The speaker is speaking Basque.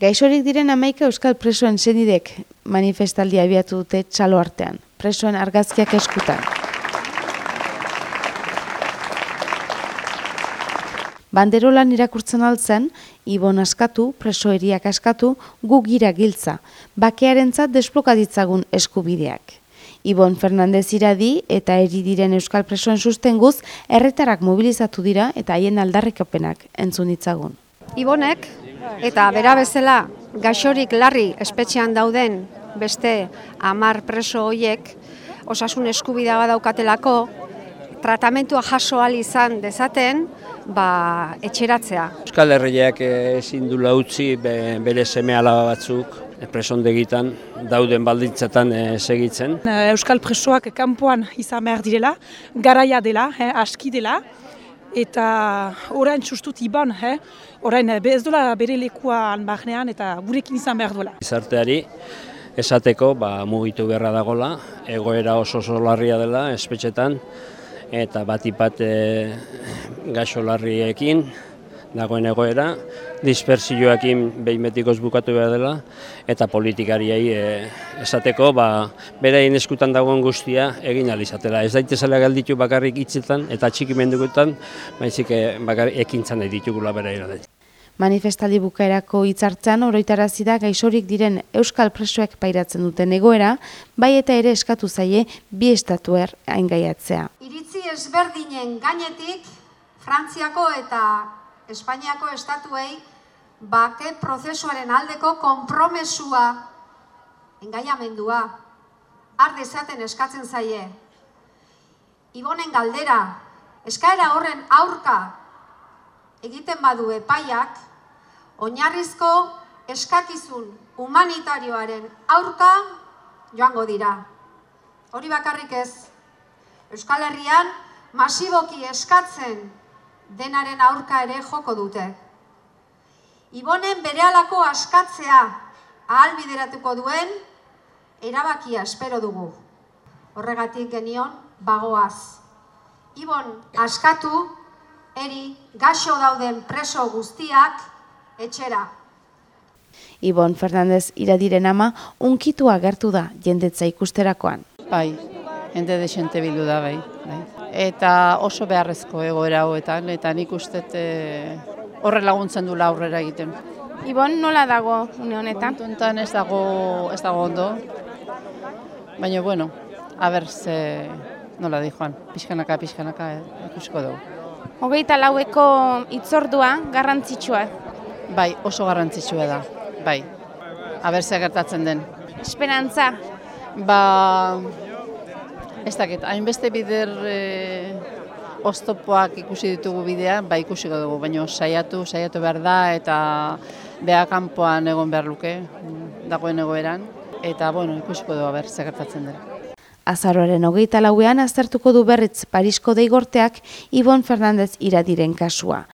Gaixorik diren amaika euskal presoen zenidek manifestaldia abiatu dute txalo artean, presoen argazkiak eskutan. Banderolan irakurtzen altzen, Ibon askatu, presoeriak askatu, gu gira giltza, bakearentzat desplokaditzagun eskubideak. Ibon Fernandez iradi eta eri diren euskal presoen sustenguz, erretarak mobilizatu dira eta haien aldarrikapenak entzun ditzagun. Ibonek eta bera bezala gaixorik larri espetxean dauden beste amar preso hoiek osasun eskubidea badaukatelako tratamentua jaso izan dezaten ba, etxeratzea. Euskal Herriak ezin du utzi bere seme alaba batzuk presondegitan dauden baldintzetan e, segitzen. Euskal presoak kanpoan izan behar direla, garaia dela, he, aski dela, eta orain sustut iban, he, orain ez dola bere lekuan bahnean eta gurekin izan behar duela. Izarteari, esateko ba, mugitu beharra dagola, egoera oso oso larria dela, espetxetan, eta batipat e, gaixo larriekin, dagoen egoera, dispersioekin behin betikoz bukatu behar dela, eta politikariai e, esateko, ba, beraien eskutan dagoen guztia egin alizatela. Ez daitezela galditu bakarrik hitzetan eta txikimendugutan, baizik e, bakarrik ekintzan nahi ditugula beraien Manifestaldi bukaerako hitzartzen oroitarazi da gaixorik diren euskal presoek pairatzen duten egoera, bai eta ere eskatu zaie bi estatuer aingaiatzea. Iritzi ezberdinen gainetik Frantziako eta Espainiako estatuei bake prozesuaren aldeko konpromesua engaiamendua har dezaten eskatzen zaie. Ibonen galdera, eskaera horren aurka egiten badu epaiak, oinarrizko eskakizun humanitarioaren aurka joango dira. Hori bakarrik ez, Euskal Herrian masiboki eskatzen denaren aurka ere joko dute. Ibonen berehalako askatzea ahalbideratuko duen erabakia espero dugu. Horregatik genion bagoaz. Ibon askatu eri gaxo dauden preso guztiak etxera. Ibon Fernandez iradiren ama unkitua gertu da jendetza ikusterakoan. Bai, jende desente bildu da bai. Bai eta oso beharrezko egoera hauetan, eta nik uste e, horre laguntzen du aurrera egiten. Ibon nola dago une honetan? Honetan ez dago, ez dago ondo, baina bueno, haber ze nola di joan, pixkanaka, pixkanaka eh, ikusiko dugu. Hogeita laueko itzordua garrantzitsua? Bai, oso garrantzitsua da, bai. Aber ze gertatzen den. Esperantza? Ba, Ez dakit, hainbeste bider e, oztopoak ikusi ditugu bidean, ba ikusiko dugu, baina saiatu, saiatu behar da eta beha kanpoan egon behar luke, dagoen egoeran, eta bueno, ikusiko dugu ber, zegertatzen dira. Azaroaren hogeita lauean aztertuko du berriz Parisko deigorteak Ibon Fernandez iradiren kasua.